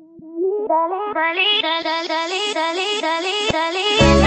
Dali, Dali, Dali, Dali, Dali, Dali. dale.